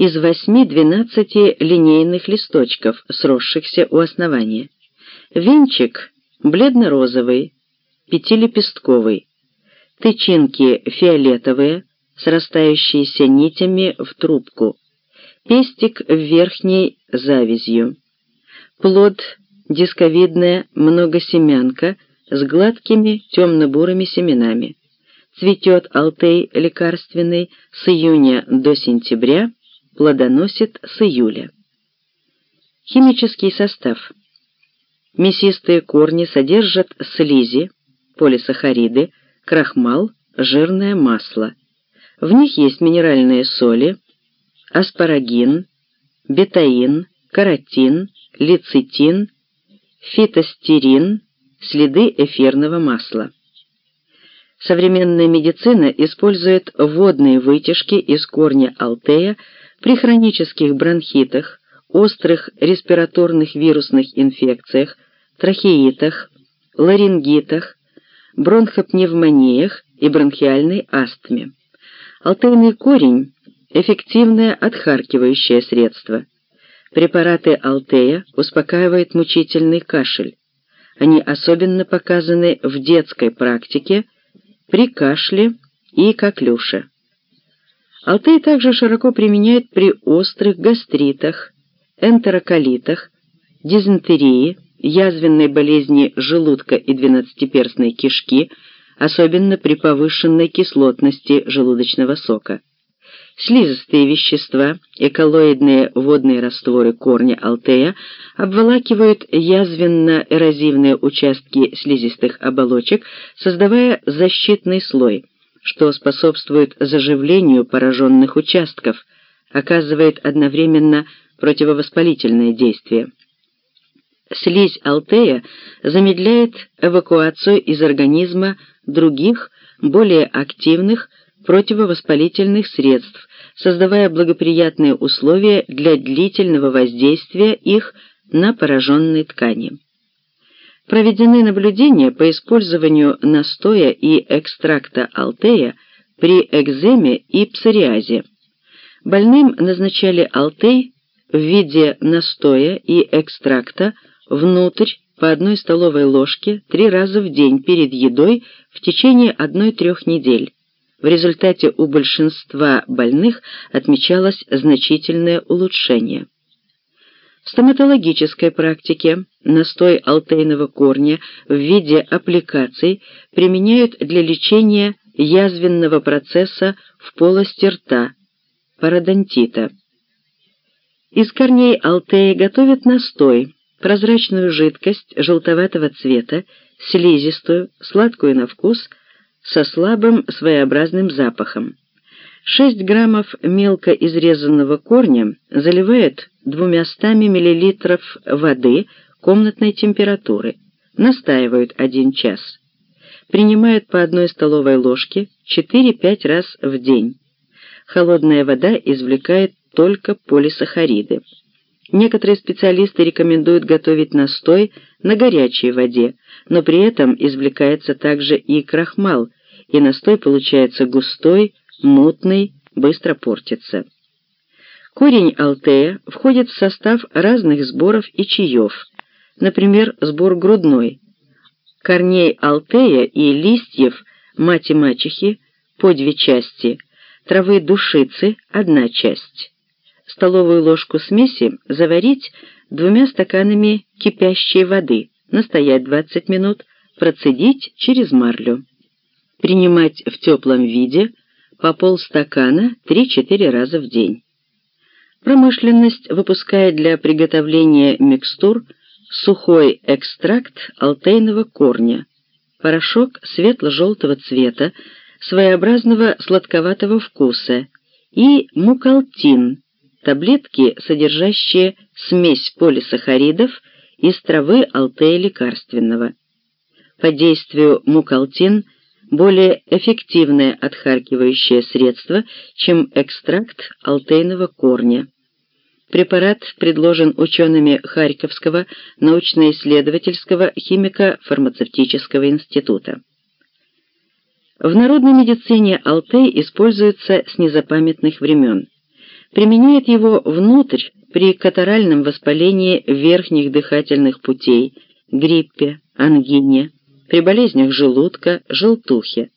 из 8-12 линейных листочков, сросшихся у основания. Венчик бледно-розовый, пятилепестковый. Тычинки фиолетовые, срастающиеся нитями в трубку. Пестик в верхней завязью. Плод дисковидная многосемянка с гладкими темно-бурыми семенами. Цветет алтей лекарственный с июня до сентября, плодоносит с июля. Химический состав. Мясистые корни содержат слизи, полисахариды, крахмал, жирное масло. В них есть минеральные соли, аспарагин, бетаин, каротин, лецитин, фитостерин, следы эфирного масла. Современная медицина использует водные вытяжки из корня алтея при хронических бронхитах, острых респираторных вирусных инфекциях, трахеитах, ларингитах, бронхопневмониях и бронхиальной астме. Алтейный корень – эффективное отхаркивающее средство. Препараты алтея успокаивают мучительный кашель. Они особенно показаны в детской практике при кашле и коклюше. Алтей также широко применяют при острых гастритах, энтероколитах, дизентерии, язвенной болезни желудка и двенадцатиперстной кишки, особенно при повышенной кислотности желудочного сока. Слизистые вещества, эколоидные водные растворы корня алтея обволакивают язвенно-эрозивные участки слизистых оболочек, создавая защитный слой, что способствует заживлению пораженных участков, оказывает одновременно противовоспалительное действие. Слизь алтея замедляет эвакуацию из организма других, более активных противовоспалительных средств, создавая благоприятные условия для длительного воздействия их на пораженные ткани. Проведены наблюдения по использованию настоя и экстракта алтея при экземе и псориазе. Больным назначали алтей в виде настоя и экстракта внутрь по одной столовой ложке три раза в день перед едой в течение одной-трех недель. В результате у большинства больных отмечалось значительное улучшение. В стоматологической практике настой алтейного корня в виде аппликаций применяют для лечения язвенного процесса в полости рта, пародонтита. Из корней алтея готовят настой, прозрачную жидкость желтоватого цвета, слизистую, сладкую на вкус, со слабым своеобразным запахом. 6 граммов мелко изрезанного корня заливают 200 мл воды комнатной температуры, настаивают 1 час. Принимают по одной столовой ложке 4-5 раз в день. Холодная вода извлекает только полисахариды. Некоторые специалисты рекомендуют готовить настой на горячей воде, но при этом извлекается также и крахмал, и настой получается густой, мутный, быстро портится. Корень алтея входит в состав разных сборов и чаев, например, сбор грудной. Корней алтея и листьев мати-мачехи по две части, травы душицы – одна часть столовую ложку смеси заварить двумя стаканами кипящей воды, настоять 20 минут, процедить через марлю. Принимать в теплом виде по полстакана 3-4 раза в день. Промышленность выпускает для приготовления микстур сухой экстракт алтейного корня, порошок светло-желтого цвета, своеобразного сладковатого вкуса и мукалтин, таблетки, содержащие смесь полисахаридов из травы алтея лекарственного. По действию мукалтин более эффективное отхаркивающее средство, чем экстракт алтейного корня. Препарат предложен учеными Харьковского научно-исследовательского химико-фармацевтического института. В народной медицине алтей используется с незапамятных времен. Применяет его внутрь при катаральном воспалении верхних дыхательных путей, гриппе, ангине, при болезнях желудка, желтухе.